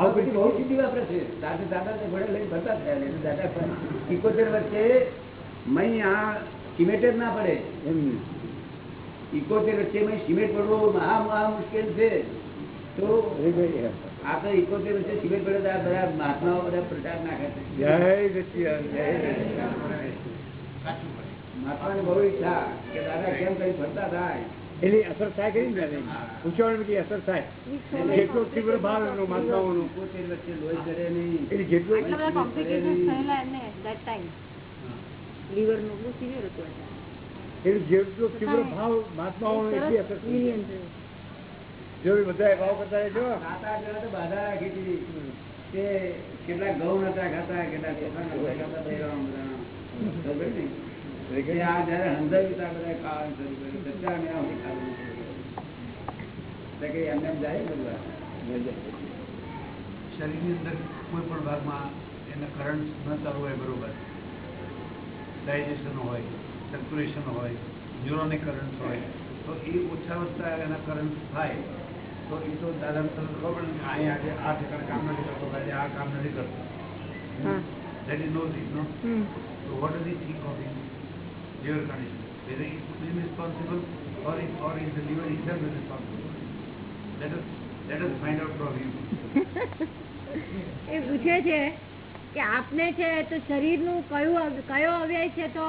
આ બધી બહુ સીધી વાપરે છે. દાદા દાદા ઘોડે લઈને ભરતા થયા એટલે દાદા પણ ઇકોતેર વર્ષે મય આ સિમેન્ટ જ ના પડે. એમ ઇકોતેર વર્ષે મય સિમેન્ટ પડવું મહા મહા મુશ્કેલ છે. તો આ તો ઇકોતેર વર્ષે સિમેન્ટ પડે તો આ બધા મહાત્માઓ બધા પ્રચાર નાખે છે. જય. મહાત્માની બહુ ઈચ્છા કે દાદા કેમ કઈ ફરતા થાય. એની અસર થાય કરી ને? પૂછવાની અસર થાય. જેટલો તીવ્ર ભાવ એનો નહીં. એટલે જેટલો. એટલે જેટલો તીવ્ર ભાવ મહાત્માઓનો એટલી અસર સરસ થઈ જો બધા ભાવ કરતા રહેજો. બાધા રાખી દીધી. તે કેટલા ઘઉં નતા ખાતા કેટલા ચોખા નતા ખાતા શરીરની અંદર કોઈ પણ ભાગમાં એને કરંટ ન ચાલુ હોય બરોબર. ડાયજેશન હોય સર્ક્યુલેશન હોય ન્યુરોનિક કરંટ હોય તો એ ઓછા વધતા એના કરંટ થાય. તો એ તો દાદા તમને ખબર પડે કે અહીં આજે આ ઠેકાણે કામ નથી કરતો આજે આ કામ નથી કરતો. That is no no no? Hmm. Is think of his liver condition? Whether he is responsible or is, or is the liver itself is responsible? Let us, let us find out from him. એ પૂછે છે કે આપને છે તો શરીરનું કયું કયો અવ્યય છે તો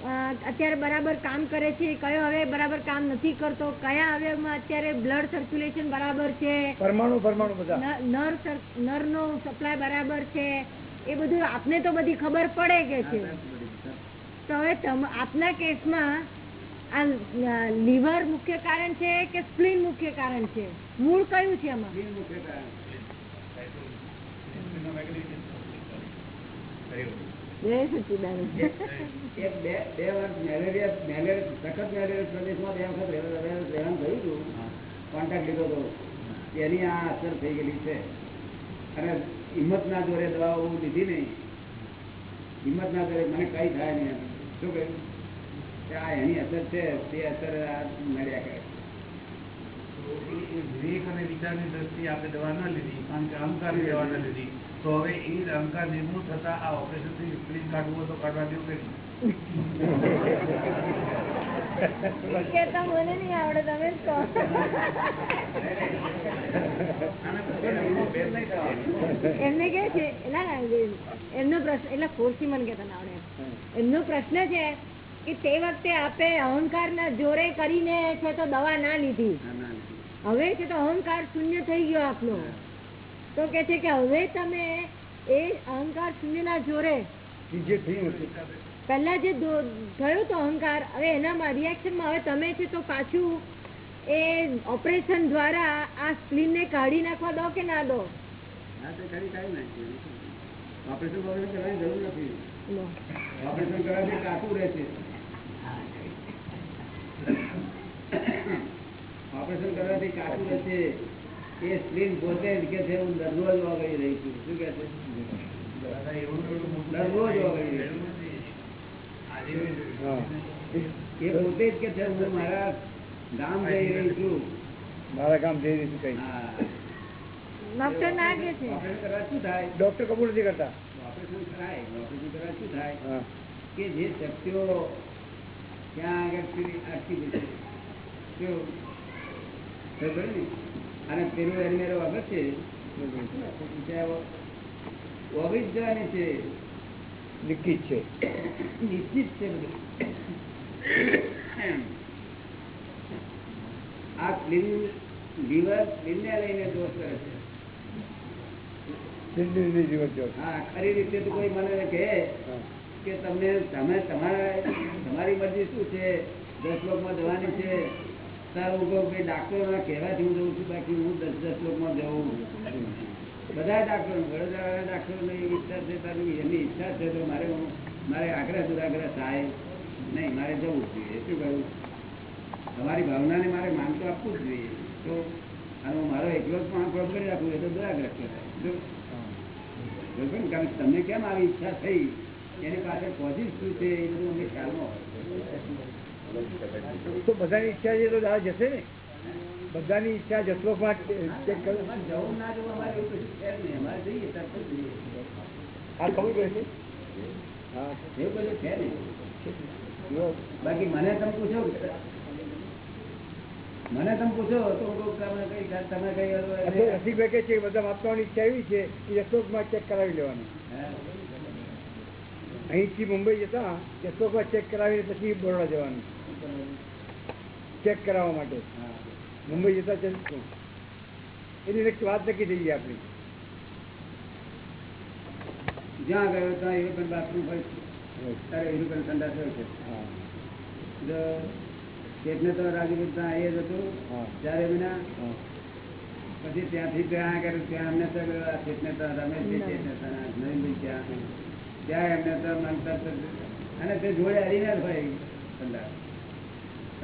અત્યારે બરાબર કામ કરે છે કયો હવે બરાબર કામ નથી કરતો કયા અવયવમાં અત્યારે બ્લડ સર્ક્યુલેશન બરાબર છે પરમાણુ પરમાણુ બધા નર નો નરનો સપ્લાય બરાબર છે એ બધું આપને તો બધી ખબર પડે કે છે તો હવે તમ- આપના કેસમાં આ લીવર મુખ્ય કારણ છે કે સ્પ્લિન મુખ્ય કારણ છે? મૂળ કયું છે એમાં એની આ અસર થઈ ગયેલી છે. અને હિંમતના જોરે દવાઓ લીધી નહીં. હિંમતના જોરે મને કઈ થાય નહીં. શું કહ્યું આ એની અસર છે તે અસર આ કરે. વિવેક અને વિચારની દ્રષ્ટિએ આપણે દવા ન લીધી કારણ કે અહંકારની દવા ન લીધી. તો હવે એ જ અહંકાર નિર્મૂળ થતા આ ઓપરેશનથી સ્પ્લીન કાઢવું તો કાઢવા દેવું કે નહીં? કેતા મને નહીં આવડે તમે જ કહો. એમને કે છે ના ના એમનો પ્રશ્ન એટલે ફોર્સી મને કેતા આવડે એમનો પ્રશ્ન છે કે તે વખતે આપે અહંકાર ના જોરે કરીને છે તો દવા ના લીધી. હવે છે તો અહંકાર શૂન્ય થઈ ગયો આપનો. તો કે છે કે હવે તમે એ અહંકાર શૂન્ય ના જોરે પહેલા જે થયો તો અહંકાર હવે એનામાં રિએક્શનમાં હવે તમે છે તો પાછું એ ઓપરેશન દ્વારા આ સ્પ્લીન ને કાઢી નાખવા દો કે ના દો? હા, તે ખરી કાઢી નાખીએ. ઓપરેશન કરવાની જરૂર નથી. ઓપરેશન કરવાથી કાચું રહેશે ઓપરેશન કરવાથી કાચું રહેશે એ સ્ક્રીન પોતે જ કે છે હું દરરોજ વગાડી રહી છું. શું કે છે? દરરોજ વગાડી રહી હા એ પોતે જ કે છે હું મારા ગામ જઈ રહી છું. મારા ગામ જઈ રહ્યું કઈ. ડોક્ટર ના કે છે? શું થાય? ડોક્ટર કબૂલ નથી કરતા. ઓપરેશન કરાય ઓપરેશન કરવા શું થાય? કે જે શક્તિઓ ત્યાં આગળ અટકી જશે કેવું? ખબર ને? અને પેલું એની જવાની છે. નિશ્ચિત છે. નિશ્ચિત છે આ ક્લીન લીવર ક્લીનને લઈને દોષ કરે છે. હા ખરી રીતે તો કોઈ મને કહે કે તમને તમે તમારા તમારી મરજી શું છે? દસ લોકમાં જવાની છે. તારું કહું કે ડાક્ટરોના કહેવાથી હું જઉં છું બાકી હું દસ દસ લોકમાં જઉં. બધા ડાક્ટરો વડોદરા ડાક્ટરોની ઈચ્છા છે તારી એમની ઈચ્છા છે તો મારે મારે આગ્રહ દુરાગ્રહ થાય. નહીં, મારે જવું જોઈએ. શું કહ્યું તમારી ભાવનાને મારે માન તો આપવું જ જોઈએ. તો અને મારો એકલો જ પણ કરી રાખવું એ તો દુરાગ્રહ કહેવાય. કારણ કે તમને કેમ આવી ઈચ્છા થઈ? એની પાછળ પોઝિટ શું છે એ બધું અમને ખ્યાલમાં હોય. તો બધાની ઈચ્છા છે તો જશે ને? બધાની ઈચ્છા જશલોકમાં ચેક કરો. આ ખબર પડશે હા એવું બધું છે? ને બાકી મને તમે પૂછો મને તમે પૂછો તો તમે કઈ તમે કઈ રસિકભાઈ કહે છે બધા વાપરવાની ઈચ્છા એવી છે કે યશોકમાં ચેક કરાવી લેવાનું. અહીંથી મુંબઈ જતા યશોકમાં ચેક કરાવીને પછી બરોડા જવાનું. ચેક કરાવવા માટે. હા. મુંબઈ જતા ચાલતું એની એક વાત નક્કી થઈ ગઈ આપણી. જ્યાં ગયો ત્યાં યુરોપિયન બાથરૂમ હોય છે. ત્યારે યુરોપિયન સંડાસ હોય છે. જો તો રાજુભાઈ ત્યાં એ જ હતું. ચારે મહિના પછી ત્યાંથી ત્યાં કર્યું ત્યાં અમને તો ચેતને તો રમેશભાઈ ચેતને નવીનભાઈ ત્યાં ત્યાં એમને તો માનતા અને તે જોડે હરીને જ હોય સંડાસ.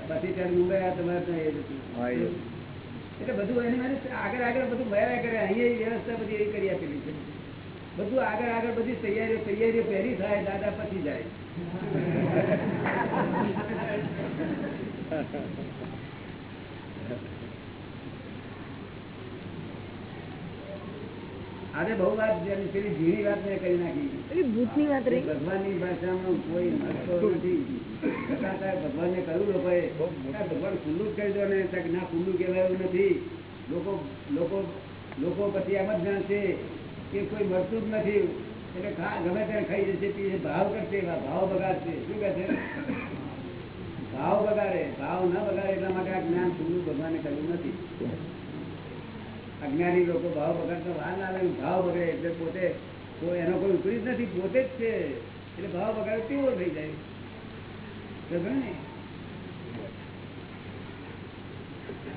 પછી ત્યારે મુંબઈ આવ્યા તમારે. એટલે બધું એની મારે આગળ આગળ બધું ભયા કરે અહીંયા વ્યવસ્થા બધી એવી કરી આપેલી છે. બધું આગળ આગળ બધી તૈયારીઓ તૈયારીઓ પહેરી થાય દાદા પછી જાય. આજે બહુ વાત પેલી ઝીણી વાત મેં કરી નાખી. ભૂતની વાત રહી. ભગવાનની ભાષામાં કોઈ મળતો નથી. ભગવાનને કહ્યું લોકોએ ભગવાન ખુલ્લું જ કહી દો ને ના ખુલ્લું કહેવાયું નથી. લોકો લોકો લોકો પછી એમ જ જાણશે કે કોઈ મળતું જ નથી. એટલે ખા ગમે ત્યારે ખાઈ જશે પીશે ભાવ કરશે ભાવ બગાડશે. શું કહે છે? ભાવ બગાડે ભાવ ન બગાડે એટલા માટે આ જ્ઞાન ખુલ્લું ભગવાને કહ્યું નથી અજ્ઞાની લોકો ભાવ બગાડતા વાર ના ભાવ વગર એટલે પોતે એનો કોઈ વિપરીત નથી, પોતે જ છે. એટલે ભાવ વગર કેવો થઈ જાય? ને?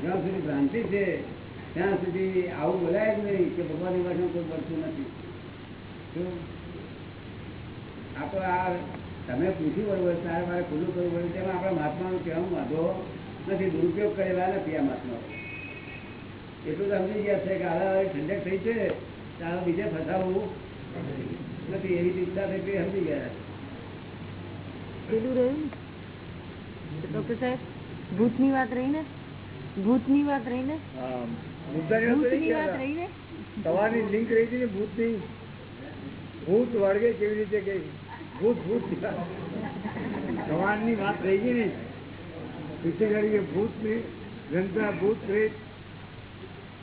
જ્યાં સુધી ભ્રાંતિ છે, ત્યાં સુધી આવું બોલાય જ નહીં કે ભગવાનની ભાષામાં કોઈ મળતું નથી. શું? આ આ તમે પૂછ્યું બરોબર તારે મારે ખુલ્લું કરવું પડે તેમાં આપણા મહાત્માનું કહેવાનું વાંધો નથી, દુરુપયોગ કરેલા નથી આ મહાત્માઓ. એટલું તો સમજી ગયા છે કે આ ઠંડક થઈ છે ત્યાં બીજે ફસાવવું નથી એવી ચિંતા થઈ ગઈ સમજી ગયા પેલું રહ્યું ડોક્ટર સાહેબ ભૂતની વાત રહી ને? ભૂતની વાત રહી ને? હા મુદ્દાની વાત ભૂતની વાત રહી ને? સવારની લિંક રહી હતી ને ભૂતની? ભૂત વળગે કેવી રીતે કે ભૂત ભૂત. સવારની વાત રહી ગઈ ને? પીછે કરી ભૂત ભૂતની જનતા ભૂત પ્રેત.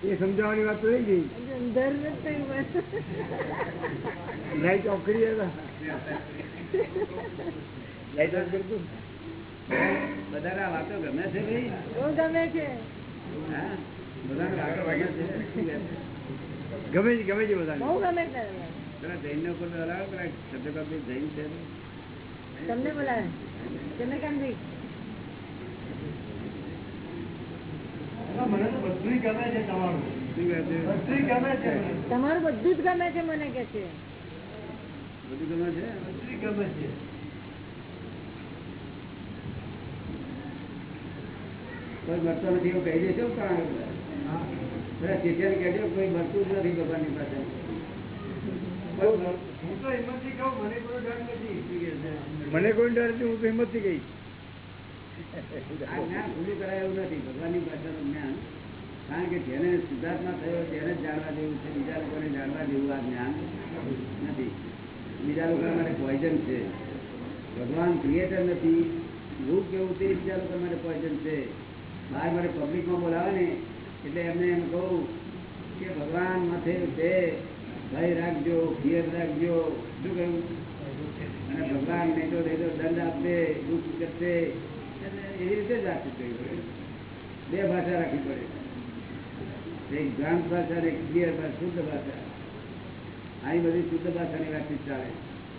એ સમજાવવાની વાત તો રહી ગઈ. લાઈટ ઓફ કરી લાઈટ ઓફ કરતું બધાને વાતો ગમે છે ભાઈ? બહુ ગમે છે. હા? બધાને વાતો ગમે છે? ગમે છે ગમે છે બધાને. બહુ ગમે છે. પેલા જૈનનો કોઈ બોલાવો પેલા શબ્દકપી જૈન છે તમને બોલાવે? ચંદ્રકાંતભાઈ મને તો બધું ગમે છે તમારું. બધું ગમે છે મને. બધું જ ગમે છે મને કે છે. બધું ગમે છે? બધું ગમે છે. કોઈ મળતો નથી એવું કહી દેશો કારણ? શિષ્યને કહેજો કોઈ મળતું જ નથી ભગવાનની પાસે. કોઈ હું તો હિંમતથી કહું મને કોઈ ડર નથી. શું મને કોઈ ડર નથી હું તો હિંમતથી ગઈ આ કારણ કે જેને સિદ્ધાર્થમાં થયો તેને જ જાણવા જેવું છે. બીજા લોકોને જાણવા જેવું આ જ્ઞાન નથી. બીજા લોકો માટે પોઈઝન છે. ભગવાન ક્રિએટર નથી. રૂપ કેવું તે બીજા લોકો માટે પોઈઝન છે. બહાર મારે પબ્લિકમાં બોલાવે ને, એટલે એમને એમ કહું કે ભગવાન મથે છે ભય રાખજો ફિયર રાખજો. શું કહ્યું? અને ભગવાન નહીં નહીં તો દંડ આપશે દુઃખ કરશે. એવી રીતે જ રાખવું જોઈએ બે ભાષા રાખવી પડે. એક ભ્રાંત ભાષા અને એક ક્લિયર ભાષા શુદ્ધ ભાષા. અહીં બધી શુદ્ધ ભાષાની વાતચીત ચાલે.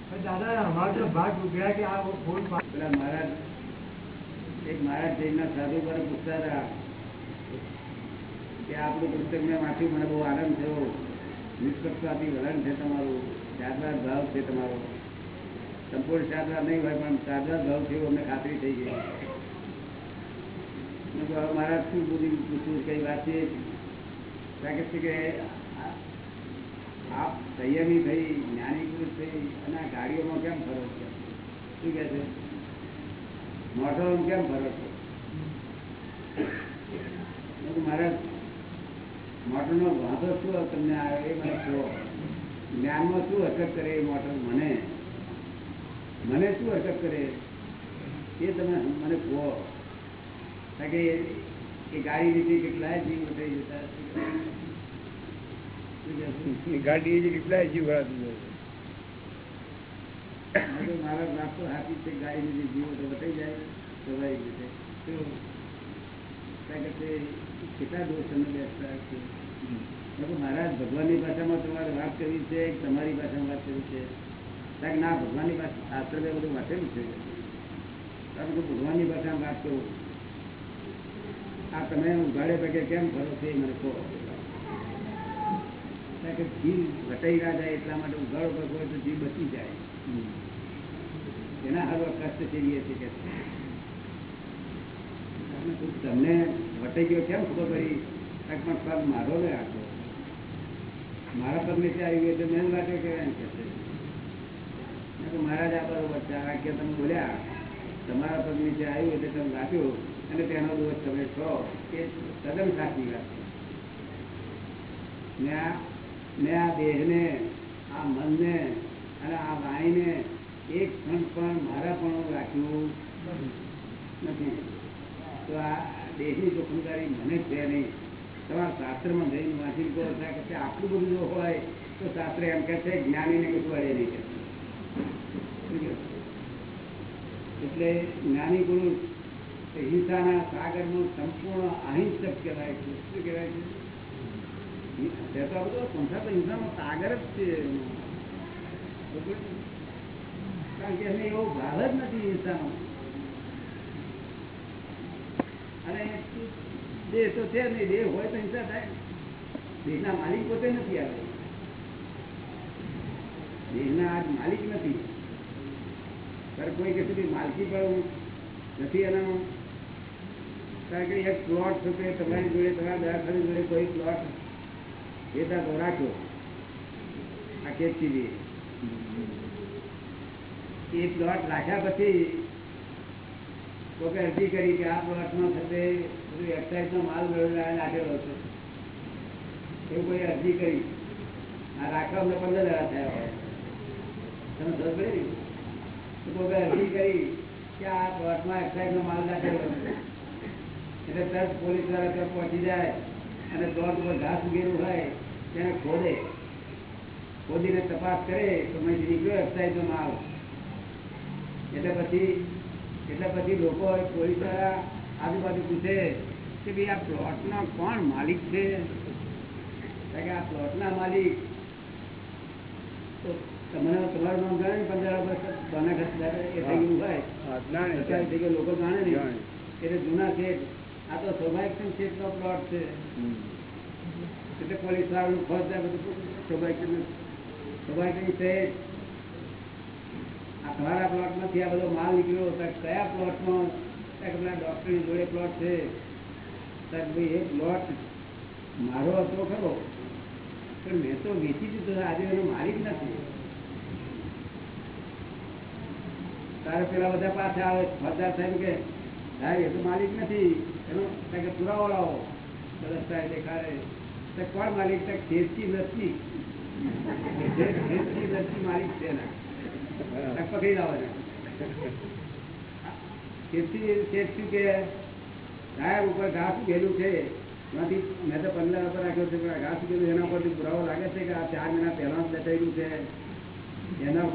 પણ દાદા અમારો તો ભાગ ઉભર્યા કે આ ફોન પા- પેલા મહારાજ એક મહારાજ જૈનના સાધુ પર પૂછતા હતા કે આપણું પુસ્તક મેં વાંચ્યું મને બહુ આનંદ થયો. નિષ્પક્ષપાતી વલણ છે તમારું શારદાર ભાવ છે તમારો. સંપૂર્ણ શારદાર નહીં હોય પણ શારદાર ભાવ છે એવું અમને ખાતરી થઈ ગઈ. મેં કહ્યું, હવે મહારાજ શું બધી પૂછ્યું કઈ વાત છે. કે આપ સંયમી થઈ જ્ઞાની થઈ, અને આ ગાડીઓમાં કેમ ફરો છો? શું કહે છે? મોટરમાં કેમ ફરો છો? મહારાજ, મોટરનો વાંધો શું તમને આવે એ મને કહો. જ્ઞાનમાં શું અસર કરે એ મોટર મને? મને શું અસર કરે? એ તમે મને કહો. કે એ- એ ગાડી લીધી કેટલાય જીવ ઉઠાઈ જતા શું કહેશું? ગાડી જે કેટલાય જીવ ભરાતું જાય છે. મેં કીધું, મારા બાપ તો હાથી છે ગાડી લીધી જીવો તો બતાઈ જાય સ્વાભાવિક રીતે શું? કારણ કે તે કેટલા દોષ તમે બેસતા છે મેં કીધું, મહારાજ ભગવાનની ભાષામાં તમારે વાત કરવી છે કે તમારી ભાષામાં વાત કરવી છે કારણ કે ના ભગવાનની ભાષા શાસ્ત્ર મેં બધું વાંચેલું છે કારણ કે ભગવાનની ભાષામાં વાત કરું આ તમે ઉઘાડે પગે કેમ ફરો છો મને કહો. કે જીવ ઘટાઈ ના જાય એટલા માટે ઉઘાડો પગ હોય તો જીવ બચી જાય. એના હારો કષ્ટ સેવીએ છીએ કે તમને વટાઈ ગયો કેમ ખબર પડી? પણ પગ મારો ને આખો. મારા પગ નીચે આવી ગયો? તો મેં લાગે કે એમ કે મહારાજ, આ બરોબર છે આ કે તમે બોલ્યા, તમારા પગ નીચે આવ્યું એટલે તમે વાંચ્યું. અને તેનો દોષ તમે છો એ તદ્દન સાચી વાત છે. મેં આ દેહને, આ મનને અને આ વાણીને એક ક્ષણ પણ મારા પણ રાખ્યું નથી. તો આ દેહની જોખમદારી મને છે નહીં. તમારા શાસ્ત્રમાં જઈને વાંચી ત્યાં કે આટલું બધું જો હોય તો શાસ્ત્ર એમ કહે છે, જ્ઞાનીને કશું અડે નહીં. કે. એટલે જ્ઞાની પુરુષ હિંસાના સાગરનું સંપૂર્ણ અહિંસક કહેવાય છે. શું કહેવાય છે? એનો. એને એવો ભાવ નથી અને દેહ તો છે નહીં દેહ હોય તો હિંસા થાય. દેહના માલિક પોતે નથી આવે. દેહના આજ માલિક નથી. પર કોઈ કે સુધી માલકી પણ નથી એનાનો કારણ કે એક પ્લોટ છે તમારી જોડે, તમારા દવાખાની જોડે કોઈ પ્લોટ વેચા તો રાખ્યો, આ ખેતથી એ પ્લોટ રાખ્યા પછી કોઈ અરજી કરી કે આ પ્લોટમાં થશે, બધું એક્સાઇઝનો માલ મેળવીને નાખેલો છે. એવું કોઈ અરજી કરી. આ રાખવા અમને પંદર હજાર થયા હોય. તમે ખબર પડી ને? તો કોઈ અરજી કરી કે આ પ્લોટમાં એક્સાઇઝનો માલ નાખેલો છે. એટલે તરત પોલીસ દ્વારા ત્યાં પહોંચી જાય અને દોડ ઉપર ઘાસ ઉગેલું હોય તેને ખોદે. ખોદીને તપાસ કરે તો મેં નીકળ્યો એક્સાઇઝનો માલ એટલે પછી એટલે પછી લોકો પોલીસ દ્વારા આજુબાજુ પૂછે કે ભાઈ આ પ્લોટના કોણ માલિક છે? કારણ કે આ પ્લોટના માલિક. તો તમને તમારું નામ જાણે પંદર વર્ષ બના ખર્ચ એ થઈ ગયું હોય. લોકો જાણે નહીં. એટલે જૂના શેઠ આ તો સ્વાભાવિક શેઠનો પ્લોટ છે. એટલે પોલીસ વાળું જાય બધું સ્વાભાવિક સ્વાભાવિક છે. આ તમારા પ્લોટમાંથી આ બધો માલ નીકળ્યો તો કયા પ્લોટમાં તમારા ડૉક્ટરની જોડે પ્લોટ છે. ભાઈ, એ પ્લોટ મારો હતો ખરો. પણ મેં તો વેચી દીધો. આજે એનો માલિક નથી. તારે પેલા બધા પાછા આવે. ફરદાર સાહેબ કે સાહેબ એ તો માલિક નથી. એનો પુરાવો લાવો તો દસ્તાવેજ દેખાડે કોણ માલિક? છે ખેતકી નથી ખેતકી નથી માલિક છે આ પકડી લાવો. ખેતી ખેતી કે સાહેબ ઉપર ઘાસ ઉગેલું છે, એમાંથી મેં તો પંદર ઉપર રાખ્યો છે ઘાસ ઉગેલું એના પરથી પુરાવો લાગે છે કે આ ચાર મહિના પહેલા દટાયેલું છે? એના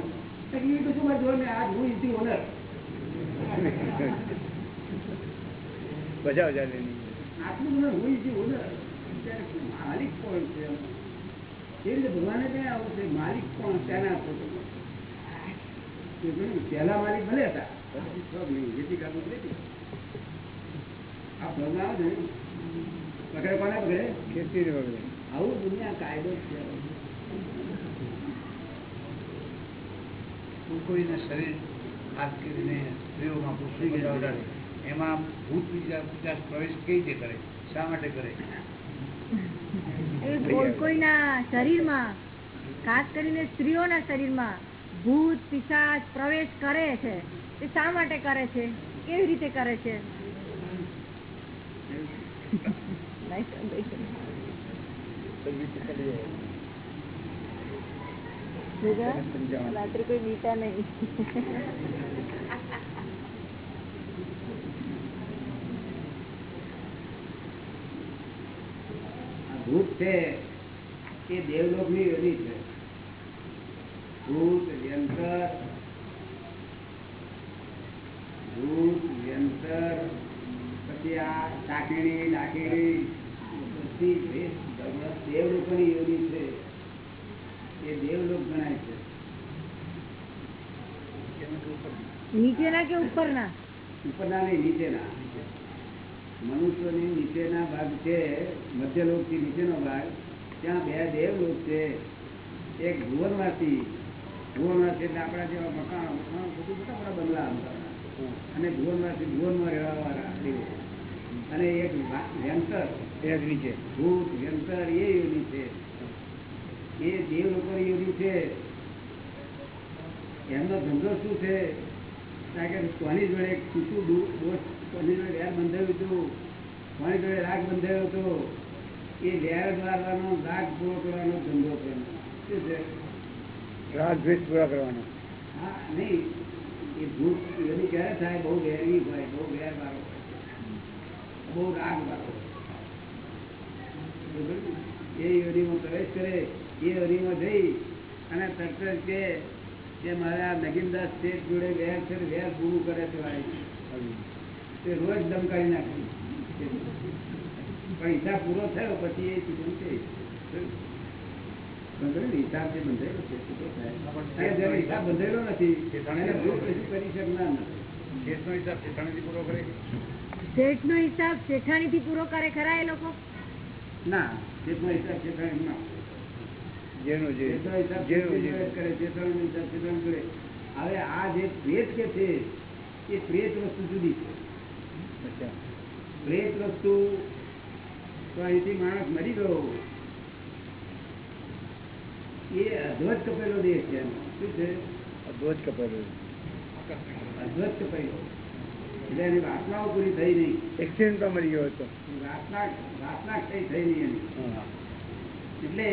એ બધું મારે જોઈને આજ હું ઇઝી ઓનર બજાવ ચાલે નહીં. આટલું બધું માલિક કોણ છે એ રીતે ભગવાને ક્યાં આવું છે? માલિક કોણ? તેના આપો. પહેલા માલિક ભલે હતા. જેથી કાઢવું નથી આ ભગવાન છે ને, પકડે કોને આવું દુનિયા કાયદો છે. કોઈ કોઈના શરીર ખાસ કરીને સ્ત્રીઓમાં પૂછી ગયા એમાં ભૂત વિચાર પ્રવેશ કઈ રીતે કરે? શા માટે કરે? કોઈ કોઈના શરીરમાં ખાસ કરીને સ્ત્રીઓના શરીરમાં ભૂત પિશાચ પ્રવેશ કરે છે. એ શા માટે કરે છે? કેવી રીતે કરે છે? રાત્રે કોઈ બીતા નહીં આ ભૂત છે એ દેવલોકની વેલી છે. ભૂત વ્યંતર ભૂત વ્યંતર પછી આ ટાકીણી ડાકીણી બધી દેવલોકની દેવલોકોની યોની છે એ દેવલોક ગણાય છે. નીચેના કે ઉપરના? ઉપરના નહીં નીચેના. મનુષ્યની નીચેના ભાગ છે મધ્યલોકથી નીચેનો ભાગ, ત્યાં બે દેવલોક છે. એક ભુવનવાસી ભુવનવાસી એટલે આપણા જેવા મકાન મકાન બધું મોટા મોટા બંગલા. અને ભુવનવાસી, ભુવનમાં રહેવાવાળા દેવો અને એક વ્યંતર એક છે. ભૂત, વ્યંતર એ યોની છે. એ દેવ લોકોની યોની છે. એમનો ધંધો શું છે? કારણ કે કોની જોડે શું શું દોષ કોની જોડે વેર બંધાયું હતું કોની જોડે રાગ બંધાયો હતો. એ વેર દ્વારવાનો રાગ પૂરો કરવાનો ધંધો છે શું છે? રાત ભેદ પૂરા કરવાનો. હા નહીં. એ ભૂત યોની ક્યારે થાય બહુ વેરવી હોય બહુ વેર વાળો બહુ રાગ વાળો એ યોનીમાં પ્રવેશ કરે એ યોનીમાં જઈ અને તરત કે કે મારા નગીનદાસ શેઠ જોડે વેર છે વેર પૂરું કરે છે વાળી તે રોજ ધમકાવી નાખી. પણ હિસાબ પૂરો થયો પછી એ છૂટું છે હિસાબ જે બંધાયેલો છે થાય. અને હિસાબ બંધાયેલો નથી એને ભૂલ કશું કરી શકનાર નથી. શેઠનો હિસાબ શેઠાણીથી પૂરો કરે શેઠ નો હિસાબ શેઠાણી થી પૂરો કરે ખરા એ લોકો? ના હિસાબ શેઠાણી ના. જેનો જે જેટલો હિસાબ શેઠાણી કરે હિસાબ શેઠાણી જોડે. હવે આ જે પ્રેત કે છે એ પ્રેત વસ્તુ જુદી છે. પ્રેત વસ્તુ તો અહીંથી માણસ મરી ગયો એ અધ્વજ કપેલો દેહ છે. શું છે? અધ્વજ કપાયેલો અધ્વજ કપેલો એટલે એની વાસનાઓ પૂરી થઈ નહીં. એક્સિડન્ટમાં મરી ગયો હતો. વાસના વાસના કઈ થઈ નહીં એની. એટલે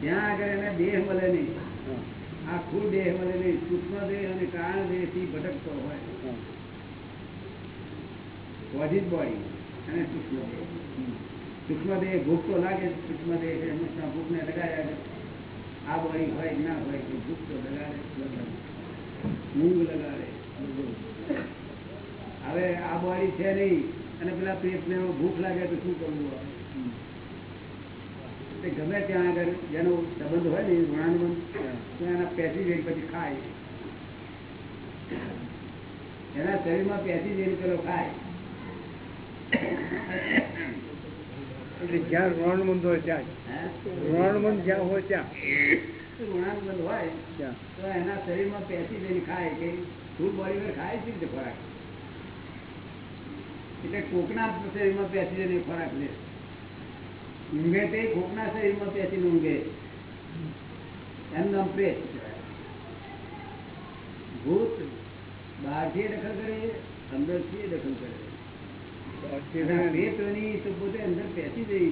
ત્યાં આગળ એને દેહ મળે નહીં આખું દેહ મળે નહીં. સૂક્ષ્મ દેહ અને કારણ દેહથી ભટકતો હોય. હા બોડી બોડી અને સૂક્ષ્મ દેહ સૂક્ષ્મ દેહ ભૂખ તો લાગે. સૂક્ષ્મ દેહ ભૂખ ને લગાડ્યા આ બોડી હોય ના હોય કે ભૂખ તો લગાડે જ લગાડે. હવે આ બોડી છે નહીં, અને પેલા પેટને ભૂખ લાગે તો શું કરવું આવે તે ગમે ત્યાં આગળ જેનો સંબંધ હોય ને ઋણાનુબંધ તો એના પેસી જઈને પછી ખાય. એના શરીરમાં પેસી જઈને પેલો ખાય. એટલે જ્યાં ઋણાનુબંધ હોય ત્યાં? ઋણાનુબંધ જ્યાં હોય ત્યાં. ઋણાનુબંધ હોય ત્યાં. તો એના શરીરમાં પેસી જઈને ખાય કે ફૂલ બોડી પર ખાય છે રીતે ખોરાક? એટલે કોકના શરીરમાં પેસી જઈને ખોરાક લે. ઊંઘે તે કોકના શરીરમાં પેસીને ઊંઘે. એમ નામ પ્રેત. ભૂત બહારથી દખલ કરે અંદરથી દખલ કરે અને તો પોતે અંદર પેસી જઈ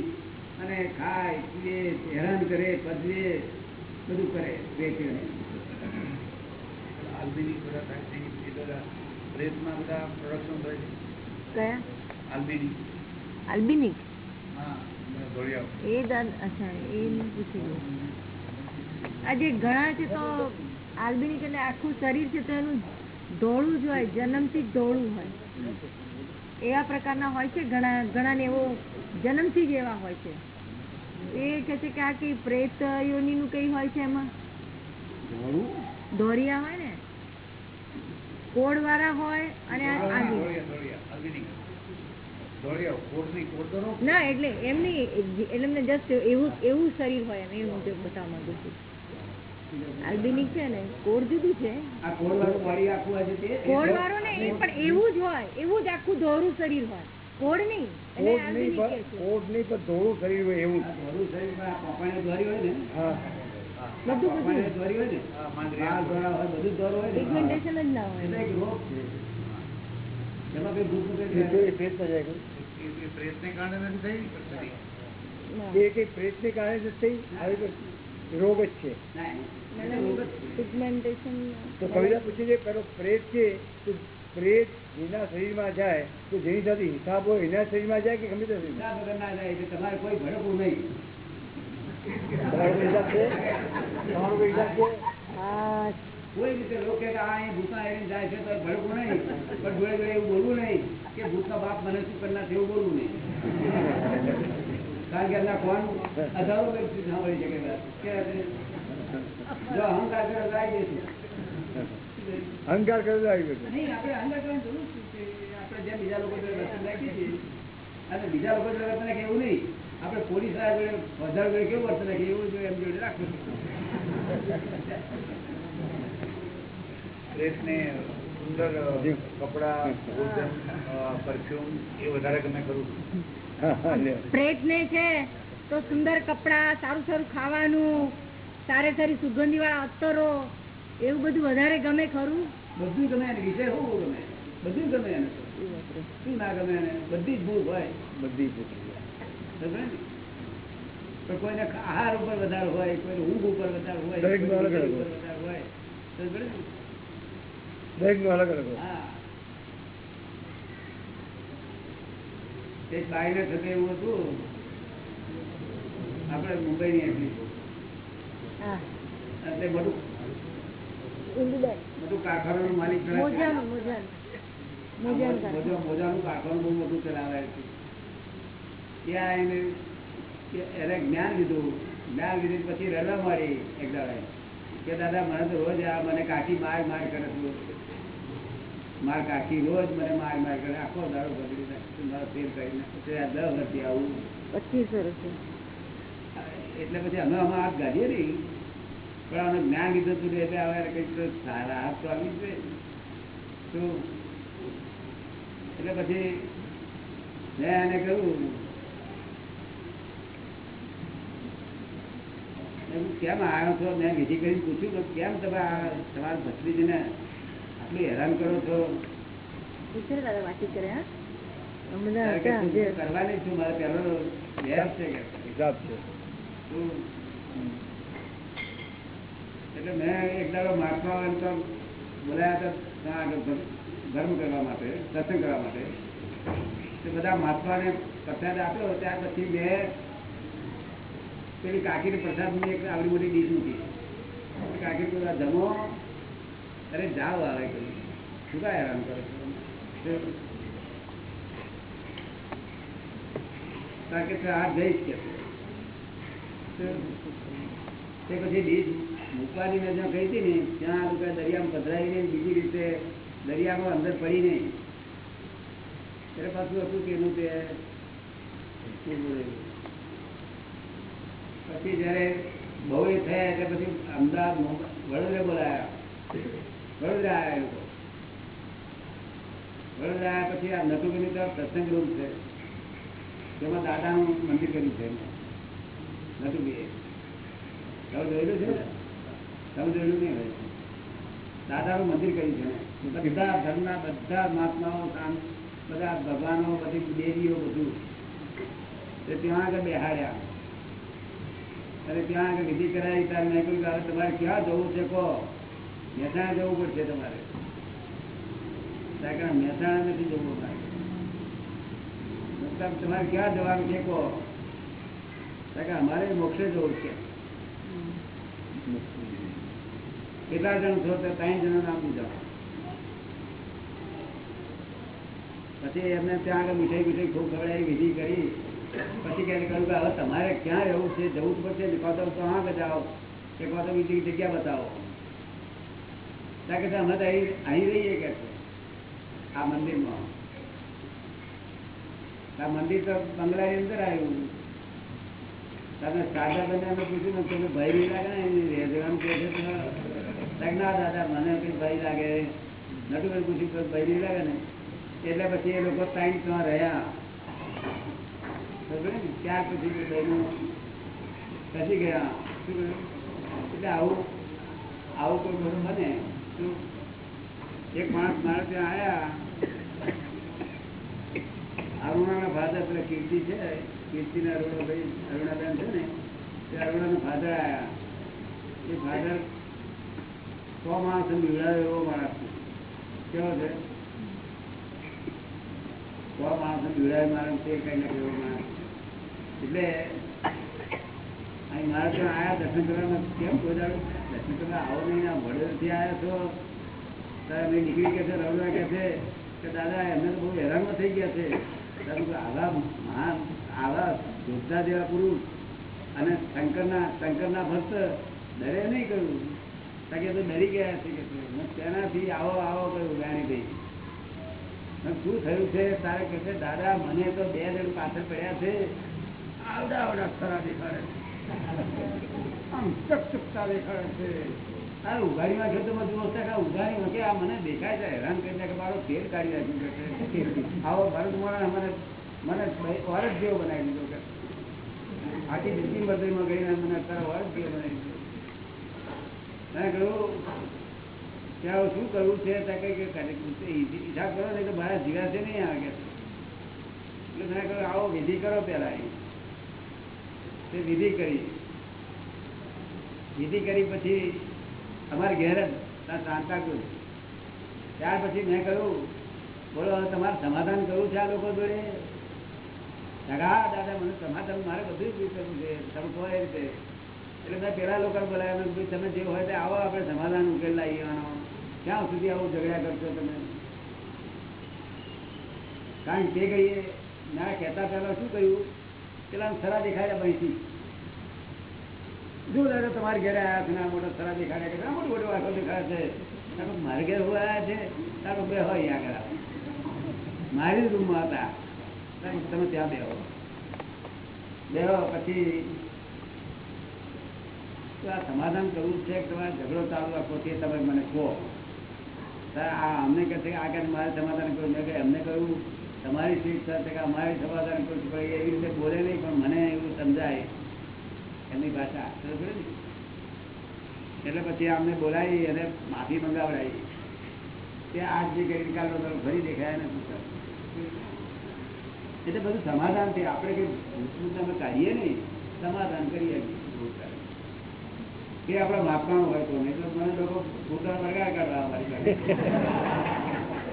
અને ખાય પીએ હેરાન કરે પદવે બધું કરે રેતીઓને આલ્બીની બધા થાય બધા પ્રેતમાં બધા પ્રોડક્શન થાય છે. કયા? આલ્બીની. આલ્બિનિક હા એ દાદ અચ્છા એ પૂછી આજે ઘણા છે તો આલ્બિનિક એટલે આખું શરીર છે તો એનું ધોળું જ હોય જન્મથી જ ધોળું હોય. એવા પ્રકારના હોય છે ઘણા ઘણા એવો જન્મથી જ એવા હોય છે. એ કહે છે કે આ કઈ પ્રેત યોનીનું કઈ હોય છે એમાં? ધોરિયા હોય ને? કોડ વાળા હોય અને નો એટલે એમ નહીં એટલે એમને જસ્ટ એવું એવું શરીર હોય એમ એવું હું બતાવવા માંગુ છું. આલ્બિનિક છે ને કોડ જુદું છે. આ કોળવાળું બોડી આખું આજે તે કોડ વાળો ને એ પણ એવું જ હોય એવું જ આખું ધોરું શરીર હોય. કોડ નહીં કોડ નહીં પણ છે નહીં પણ ધોળું શરીર હોય એવું. ધોરું શરીર ધોરી હોય ને? હા. બધું ધોરી હોય ને? બધું હોય પિગમેન્ટેશન જ ના હોય. એક રોગ છે. એ પ્રેતને કારણે નથી થઈ ને પણ શરીર. ના. કારણે જ થઈ આવી? રોગ જ છે ના, એને રોગ જ છે. પિગમેન્ટેશન તો કવિતા પૂછી છે પેલો પ્રેત છે તો પ્રેત જેના શરીરમાં જાય તો જેની સાથે હિસાબ હોય એના શરીરમાં જાય કે ગમે તે શરીરમાં હિસાબ વગર ના જાય એટલે તમારે કોઈ ભડકવું નહીં તમારો કોઈ હિસાબ છે તમારો કોઈ હિસાબ છે હા કોઈ રીતે લોકો કે આ અહીં ભૂતના આવીને જાય છે તો ભડકવું નહીં પણ જોડે જોડે એવું બોલવું નહીં કે ભૂતનો બાપ મને શું કરનાર છે એવું બોલવું નહીં કારણ કે એમના ફોન હજારો વ્યક્તિ સાંભળી શકે જો અહંકાર કરે તો આવી જઈશું અહંકાર કરે તો આવી ગયો નહીં આપણે અહંકાર કરવાની જરૂર છે? આપણે જેમ બીજા લોકો જોડે વર્તન રાખીએ છીએ અને બીજા લોકો જોડે વર્તન રાખીએ એવું નહીં. આપણે પોલીસવાળા જોડે વધારે જોડે કેવું વર્તન રાખીએ? એવું જોઈએ એમ જોડે રાખવું. પ્રેસને સુંદર જી. કપડા ભોજન પરફ્યુમ એ વધારે ગમે કરું હા, હા, ને છે તો સુંદર કપડા સારું સારું ખાવાનું સારી સારી સુગંધી વાળા અત્તરો એવું બધું વધારે ગમે ખરું? બધું ગમે એને વિષય શું ગમે? બધું ગમે એને. શું ના ગમે એને? બધી જ ભૂખ હોય. બધી સમજે ને? કોઈને આહાર ઉપર વધારે હોય કોઈને ઊંઘ ઉપર વધારે હોય અલગ અલગ હોય. હોય. દરેકનું? અલગ અલગ હોય. એક બાઈને થતું એવું હતું. આપણે મુંબઈ ની એટલી તે માલિક મોજાનું કારખાનું. બહુ મોટું ચલાવે છે. ત્યાં એને એને જ્ઞાન લીધું. જ્ઞાન લીધું પછી રડવા માંડી એક દાડે કે દાદા મને તો રોજ આ મને કાકી માર માર કરે છે. માર કાકી રોજ મને માર માર કરે આખો દારો બગડી નાખે મારો ફેર કરી નાખે આ દસ વર્ષથી આવું પચીસ વર્ષ. એટલે પછી અમે અમે હાથ ગાડીએ નહીં પણ અમે જ્ઞાન લીધું હતું એટલે હવે કંઈક સારા હાથ તો આવી જ તો એટલે પછી મેં એને કહ્યું કેમ આવ્યો છો? મેં વિધિ કરીને પૂછ્યું કેમ તમે આ તમારા ભત્રીજીને આટલું હેરાન કરો છો? કરવાની છું? મારે પહેલો વ્યાપ છે કે? હિસાબ છે. એટલે મેં એક દાડો મહાત્મા એમ તો બોલાયા હતા ધર્મ- કરવા માટે દર્શન કરવા માટે. તે બધા મહાત્માને પ્રસાદ આપ્યો ત્યાર પછી મેં પેલી કાકીને પ્રસાદની એક આવડી મોટી ડીશ મૂકી. કાકી જમો. અરે જાઓ આવે શું કાંઈ આરામ કરો કે આ જઈશ કે તે પછી બીજ મૂકવાની મેં જ્યાં ગઈ હતી ને, ત્યાં લોકો દરિયામાં પધરાવીને બીજી રીતે દરિયામાં અંદર પડી નહીં એટલે પાછું હતું કે એનું તે. પછી જ્યારે બહુ એ થયા એટલે પછી અમદાવાદ વડોદરા બોલાયા. વડોદરા પછી આ નટુભાઈની તરફ રૂમ છે. તેમાં દાદાનું મંદિર કર્યું છે. નટુભાઈએ તમે જોયેલું મંદિર કર્યું છે. બધા ધર્મના, બધા મહાત્માઓ બધા ભગવાનો, બધી દેવીઓ, બધું. તે ત્યાં આગળ બેહાડ્યા. અને ત્યાં આગળ વિધિ કરાવી ત્યારે મેં કહ્યું તમારે ક્યાં જવું છે કહો. મહેસાણા જવું પડશે તમારે. કારણ કે મહેસાણા નથી જવું અમારે મતલબ તમારે ક્યાં જવાનું છે કહો. કારણ કે અમારે મોક્ષે જવું છે. કેટલા જણ છો તો ત્રણ જણ નામ દીધા પછી એમને ત્યાં આગળ મીઠાઈ મીઠાઈ ખૂબ ખવડાવી, વિધિ કરી. પછી ક્યારે કહ્યું કે હવે તમારે ક્યાં રહેવું છે? જવું જ પડશે ને. કાં તો ત્યાં આગળ જાઓ કે કાં તો બીજી જગ્યા બતાવો. ત્યાં કે અમે તો અહીં રહીએ કે છે? આ મંદિરમાં. આ મંદિર તો બંગલાની અંદર આવ્યું તમે સાદા અમે પૂછ્યું ને તમે ભય નહીં લાગે ને રહેવાનું કહે છે ના દાદા, મને કઈ ભય લાગે. નટુભાઈ પૂછ્યું તો ભય નહીં લાગે ને? એટલે પછી એ લોકો ટાઈમ ત્યાં રહ્યા? ત્યાર પછી ખસી ગયા. એટલે આવું આવું કોઈ બધું બને. એક માણસ મારે ત્યાં આવ્યા અરુણાના ફાધર પેલા કીર્તિ છે કીર્તિ ના અરુણાભાઈ અરુણાબેન છે ને તે અરુણાના ફાધર આવ્યા એ ફાધર સો માણસ બીવડાવે એવો માણસ કેવો છે? સો માણસ બીવડાવે માણસ તે કઈ નાખે એવો માણસ એટલે અહીં મારા ત્યાં આયા દર્શન કરવામાં કેમ કોઈ દર્શન તમે આવો નહીં ના વડોદરાથી આવ્યા છો તારે મેં નીકળી ગયા છે રવડા કે છે કે દાદા, એમને તો બહુ હેરાનમાં થઈ ગયા છે. આવા મહાન, આવા યોદ્ધા જેવા પુરુષ અને શંકરના શંકરના ભક્ત ડરે નહીં કહ્યું કે ડરી ગયા છે કે તેનાથી આવો આવો કહ્યું ગાણીભાઈ શું થયું છે? તારે કહે દાદા, મને તો બે જણ પાછળ પડ્યા છે. આવડા આવડા ખરા દેખાડે ઉઘાડીમાં કે આ મને અત્યારે ઓરજ જેવો બનાવી દીધો મેં કહ્યું ત્યાં શું કરવું છે? ત્યાં કઈ કઈ હિસાબ કરો નહીં તો મારા જીવાશે નહીં આવે કે એટલે મેં કહ્યું આવો વિધિ કરો પેલા અહીં. તે વિધિ કરી. વિધિ કરી પછી અમારે ઘેર જ ત્યાં ત્યાર પછી મેં કહ્યું, બોલો તમારે સમાધાન કરવું છે આ લોકો જોડે? હા, દાદા, મને સમાધાન મારે બધું જ કરવું છે. તમે એ રીતે. એટલે મેં પેલા લોકો બોલાવ્યા. મેં તમે જે હોય તે આવો, આપણે સમાધાન ઉકેલ લાવી આવવાનો ક્યાં સુધી આવું ઝઘડા કરશો તમે? કારણ કે કહીએ ના કહેતા પહેલાં શું કહ્યું? પેલા સરા દેખાડ્યા બહીથી જો દાદા તમારે ઘરે આવ્યા આ મોટા સરા દેખાડ્યા કે આ મોટી મોટી વાતો દેખાડે છે. મારે ઘેર હું આવ્યા છે, તારો બે હોય આગળ મારી રૂમ રૂમમાં હતા. તમે ત્યાં બેહો. બેહો, પછી આ સમાધાન કરવું છે કે તમારે ઝઘડો ચાલુ રાખો તે તમે મને કહો. આ અમને કહે છે કે આગળ મારે સમાધાન કરવું મેં કહ્યું, એમને કહ્યું તમારી સીટ છે કે અમારે સમાધાન કરવું પણ એવી રીતે બોલે નહીં, પણ મને એવું સમજાય. એમની ભાષા એટલે પછી અમને બોલાવી અને માફી મંગાવડાવી. તે આજ જે કરી કાલનો તમે ફરી દેખાયા નથી એટલે બધું સમાધાન છે. આપણે કંઈ ભૂતભૂત અમે કાઢીએ નહીં. સમાધાન કરીએ એ આપણે માપવાનું હોય નહીં તો મને લોકો પોતાનો વરગાડ કાઢવા અમારી પાસે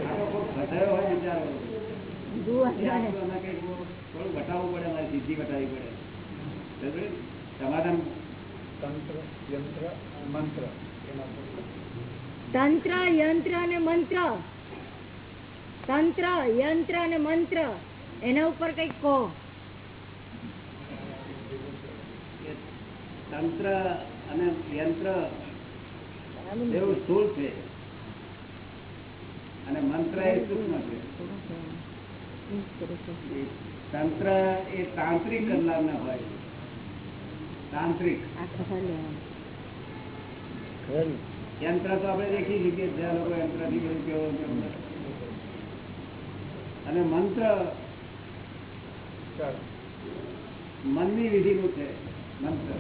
આ તો કોક ફસાયો હોય વિચારો જુઓ એ આપણું અમે કંઈક થોડું ઘટાડવું પડે અમારી સિદ્ધિ ઘટાડવી પડે. સમાધાન. તંત્ર યંત્ર મંત્ર. એના તંત્ર યંત્ર અને મંત્ર. તંત્ર યંત્ર અને મંત્ર. એના ઉપર કંઈક કહો. તંત્ર અને યંત્ર એવું સ્થૂળ છે. અને મંત્ર એ સૂક્ષ્મ છે. તંત્ર એ તાંત્રિક કરનારના હોય. તાંત્રિક. યંત્ર તો આપણે દેખી શકીએ જ્યાં લોકો કેવો કેવો અને મંત્ર મનની વિધિનું છે મંત્ર.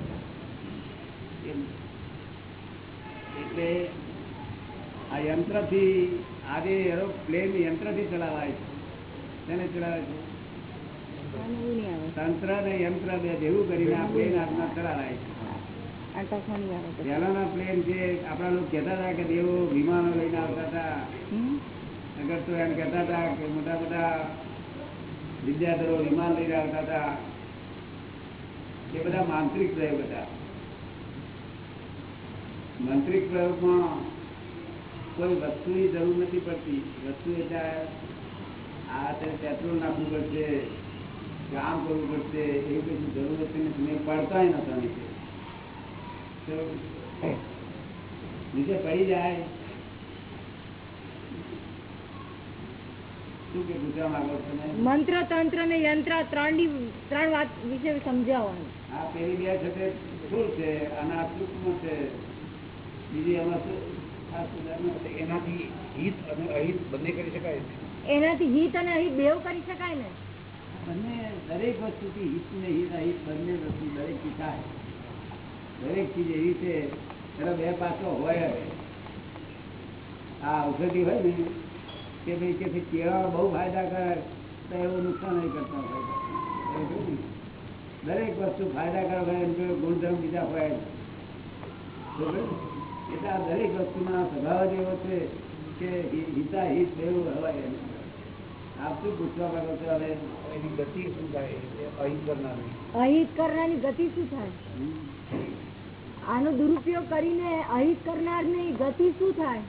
એટલે આ યંત્રથી આજે એરોપ્લેન યંત્રથી ચલાવાય છે. તેને ચલાવે છે. તંત્ર ને યંત્ર બે ભેગું કરીને આ પ્લેન હાથમાં ચલાવાય છે. પહેલાના પ્લેન જે આપણા લોકો કહેતા હતા કે દેવો વિમાનો લઈને આવતા હતા. અગર તો એમ કહેતા હતા કે મોટા મોટા વિદ્યાધરો વિમાન લઈને આવતા હતા. એ બધા માંત્રિક પ્રયોગ હતા. મંત્રિક પ્રયોગમાં કોઈ વસ્તુની જરૂર નથી પડતી. વસ્તુ એટલે આ તે પેટ્રોલ નાખવું પડશે કામ કરવું પડશે એવી કઈ જરૂર હતી તમે પડતા નતા નીચે નીચે પડી જાય. મંત્ર તંત્ર ને યંત્ર ત્રણ ની- ત્રણ વાત વિશે સમજાવવાનું. આ પેલી બે છે તે છે અને આ સૂક્ષ્મ છે. બીજી એમાં છે. એનાથી હિત અને અહિત બંને કરી શકાય એનાથી હિત અને અહિત બેવ કરી શકાય ને. બંને દરેક વસ્તુથી હિત ને હિત, અહિત બંને વસ્તુ દરેક થાય. દરેક ચીજ એવી છે એનો બે પાસો હોય આ ઉઘરતી હોય ને કે ભાઈ કે કેળામાં બહુ ફાયદા કરે તો એવું નુકસાન નહીં કરતા દરેક વસ્તુ ફાયદા કરે એમ કે ગુણધર્મ બીજા હોય એટલે આ દરેક વસ્તુના સ્વભાવ જ એવો છે કે હિતા હિત એવું હોય એનું. અહિત કરનાર. ની ગતિ શું થાય? આનો દુરુપયોગ કરીને અહિત કરનારની ગતિ શું થાય.